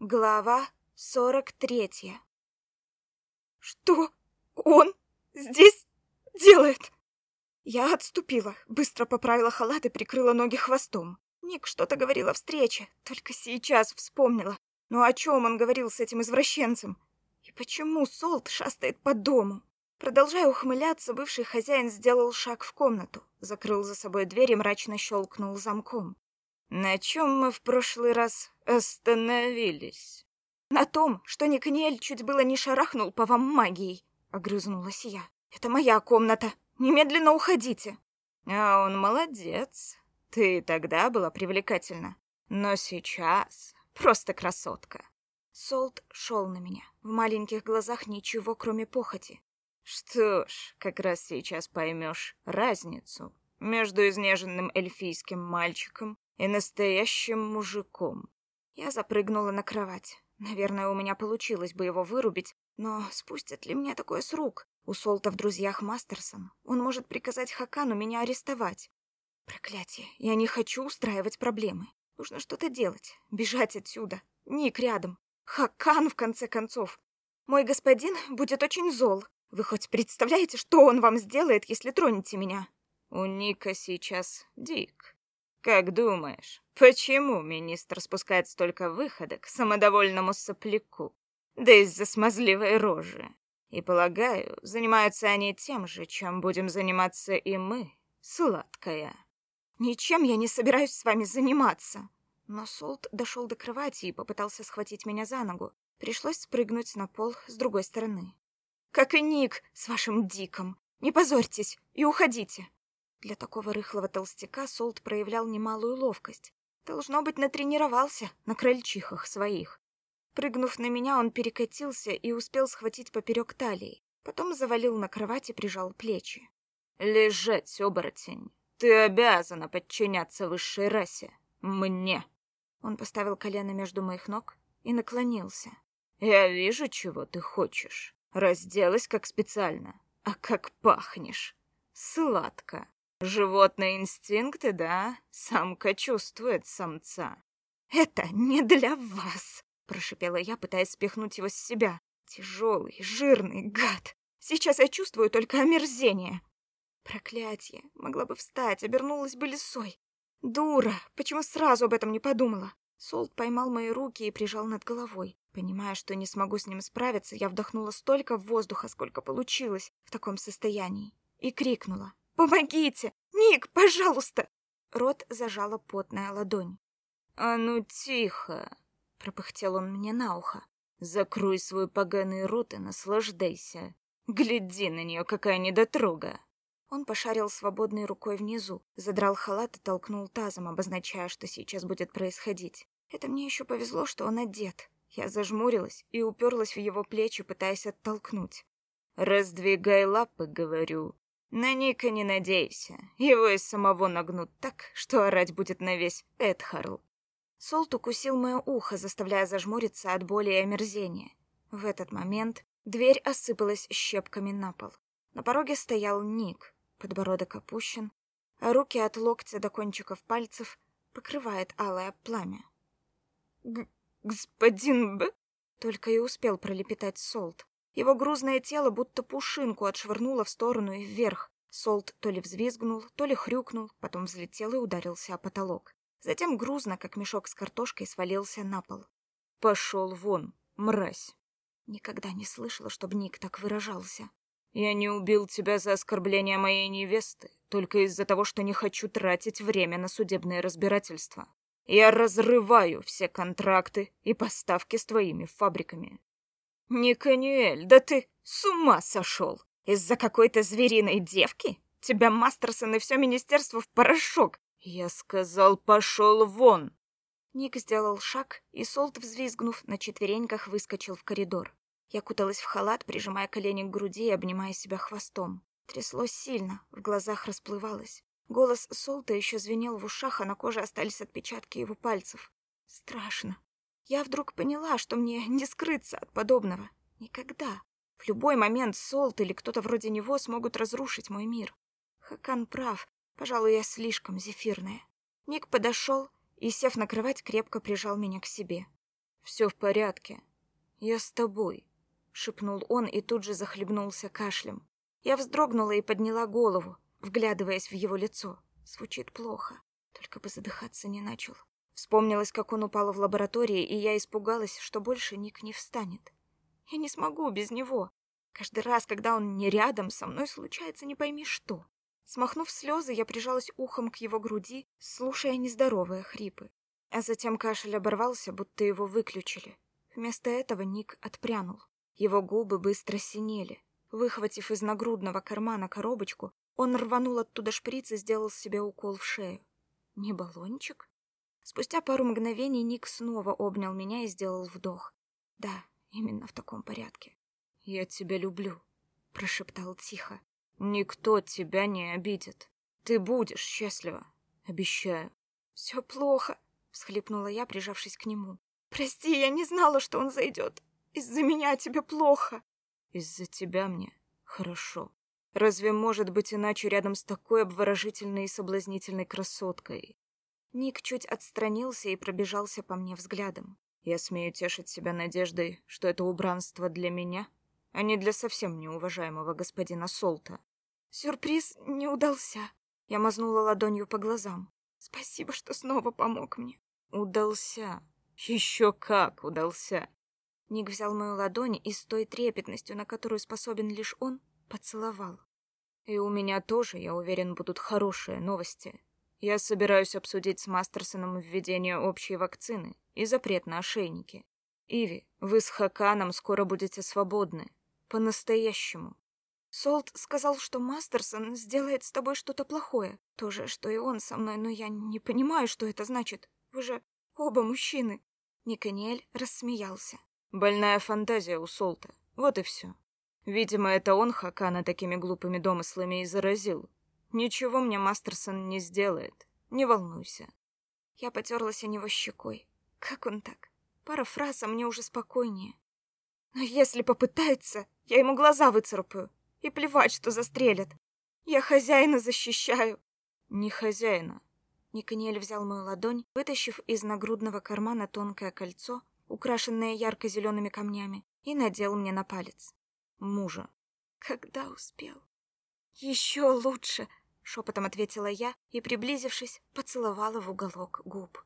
Глава сорок третья. Что он здесь делает? Я отступила, быстро поправила халат и прикрыла ноги хвостом. Ник что-то говорил о встрече, только сейчас вспомнила. Но о чем он говорил с этим извращенцем? И почему Солт шастает по дому? Продолжая ухмыляться, бывший хозяин сделал шаг в комнату, закрыл за собой дверь и мрачно щелкнул замком. На чем мы в прошлый раз остановились? На том, что Никаниэль чуть было не шарахнул по вам магией, огрызнулась я. Это моя комната. Немедленно уходите. А он молодец. Ты тогда была привлекательна, но сейчас просто красотка. Солт шел на меня. В маленьких глазах ничего, кроме похоти. Что ж, как раз сейчас поймешь разницу между изнеженным эльфийским мальчиком и настоящим мужиком. Я запрыгнула на кровать. Наверное, у меня получилось бы его вырубить, но спустят ли мне такое с рук? У Солта в друзьях Мастерсон. Он может приказать Хакану меня арестовать. Проклятие, я не хочу устраивать проблемы. Нужно что-то делать, бежать отсюда. Ник рядом. Хакан, в конце концов. Мой господин будет очень зол. Вы хоть представляете, что он вам сделает, если тронете меня? У Ника сейчас Дик. Как думаешь, почему министр спускает столько выходок самодовольному сопляку? Да из-за смазливой рожи. И, полагаю, занимаются они тем же, чем будем заниматься и мы, сладкая. Ничем я не собираюсь с вами заниматься. Но Солт дошел до кровати и попытался схватить меня за ногу. Пришлось спрыгнуть на пол с другой стороны. Как и Ник с вашим Диком. Не позорьтесь и уходите. Для такого рыхлого толстяка Солт проявлял немалую ловкость. Должно быть, натренировался на крольчихах своих. Прыгнув на меня, он перекатился и успел схватить поперек талии. Потом завалил на кровать и прижал плечи. «Лежать, оборотень! Ты обязана подчиняться высшей расе! Мне!» Он поставил колено между моих ног и наклонился. «Я вижу, чего ты хочешь. Разделась как специально. А как пахнешь! Сладко!» Животные инстинкты, да? Самка чувствует самца. Это не для вас, прошипела я, пытаясь спихнуть его с себя. Тяжелый, жирный гад. Сейчас я чувствую только омерзение. Проклятие. Могла бы встать, обернулась бы лисой. Дура, почему сразу об этом не подумала? Солт поймал мои руки и прижал над головой. Понимая, что не смогу с ним справиться, я вдохнула столько воздуха, сколько получилось в таком состоянии, и крикнула: Помогите! Ник, пожалуйста!» Рот зажала потная ладонь. «А ну тихо!» — пропыхтел он мне на ухо. «Закрой свой поганый рот и наслаждайся. Гляди на нее, какая недотрога!» Он пошарил свободной рукой внизу, задрал халат и толкнул тазом, обозначая, что сейчас будет происходить. Это мне еще повезло, что он одет. Я зажмурилась и уперлась в его плечи, пытаясь оттолкнуть. «Раздвигай лапы, — говорю, на Ника не надейся. Его из самого нагнут так, что орать будет на весь Эдхарл. Солт укусил мое ухо, заставляя зажмуриться от боли и омерзения. В этот момент дверь осыпалась щепками на пол. На пороге стоял Ник, подбородок опущен, а руки от локтя до кончиков пальцев покрывает алое пламя. Г «Господин Б...» Только и успел пролепетать Солт. Его грузное тело будто пушинку отшвырнуло в сторону и вверх. Солт то ли взвизгнул, то ли хрюкнул, потом взлетел и ударился о потолок. Затем грузно, как мешок с картошкой, свалился на пол. «Пошел вон, мразь!» Никогда не слышала, чтобы Ник так выражался. «Я не убил тебя за оскорбление моей невесты, только из-за того, что не хочу тратить время на судебное разбирательство. Я разрываю все контракты и поставки с твоими фабриками. «Никанюэль, да ты с ума сошел! Из-за какой-то звериной девки? Тебя Мастерсон и все министерство в порошок! Я сказал, пошел вон!» Ник сделал шаг, и Солт, взвизгнув, на четвереньках выскочил в коридор. Я куталась в халат, прижимая колени к груди и обнимая себя хвостом. Тряслось сильно, в глазах расплывалось. Голос Солта еще звенел в ушах, а на коже остались отпечатки его пальцев. Страшно. Я вдруг поняла, что мне не скрыться от подобного. Никогда. В любой момент Солт или кто-то вроде него смогут разрушить мой мир. Хакан прав. Пожалуй, я слишком зефирная. Ник подошел и, сев на кровать, крепко прижал меня к себе. Все в порядке. Я с тобой», — шепнул он и тут же захлебнулся кашлем. Я вздрогнула и подняла голову, вглядываясь в его лицо. Звучит плохо, только бы задыхаться не начал. Вспомнилось, как он упал в лаборатории, и я испугалась, что больше Ник не встанет. Я не смогу без него. Каждый раз, когда он не рядом, со мной случается не пойми что. Смахнув слезы, я прижалась ухом к его груди, слушая нездоровые хрипы. А затем кашель оборвался, будто его выключили. Вместо этого Ник отпрянул. Его губы быстро синели. Выхватив из нагрудного кармана коробочку, он рванул оттуда шприц и сделал себе укол в шею. Не баллончик? Спустя пару мгновений Ник снова обнял меня и сделал вдох. Да, именно в таком порядке. «Я тебя люблю», — прошептал тихо. Никто тебя не обидит. Ты будешь счастлива. Обещаю. Все плохо, всхлипнула я, прижавшись к нему. Прости, я не знала, что он зайдет. Из-за меня тебе плохо. Из-за тебя мне хорошо. Разве может быть иначе рядом с такой обворожительной и соблазнительной красоткой? Ник чуть отстранился и пробежался по мне взглядом. Я смею тешить себя надеждой, что это убранство для меня, а не для совсем неуважаемого господина Солта. Сюрприз не удался. Я мазнула ладонью по глазам. Спасибо, что снова помог мне. Удался. Еще как удался. Ник взял мою ладонь и с той трепетностью, на которую способен лишь он, поцеловал. И у меня тоже, я уверен, будут хорошие новости. Я собираюсь обсудить с Мастерсоном введение общей вакцины и запрет на ошейники. Иви, вы с Хаканом скоро будете свободны. По-настоящему. Солт сказал, что Мастерсон сделает с тобой что-то плохое. То же, что и он со мной, но я не понимаю, что это значит. Вы же оба мужчины. Никаниэль рассмеялся. Больная фантазия у Солта. Вот и все. Видимо, это он Хакана такими глупыми домыслами и заразил. Ничего мне Мастерсон не сделает. Не волнуйся. Я потерлась о него щекой. Как он так? Пара фраз, а мне уже спокойнее. Но если попытается, я ему глаза выцарапаю. И плевать, что застрелят. Я хозяина защищаю. Не хозяина. Никаниэль взял мою ладонь, вытащив из нагрудного кармана тонкое кольцо, украшенное ярко-зелеными камнями, и надел мне на палец. Мужа. Когда успел? Еще лучше, шепотом ответила я и, приблизившись, поцеловала в уголок губ.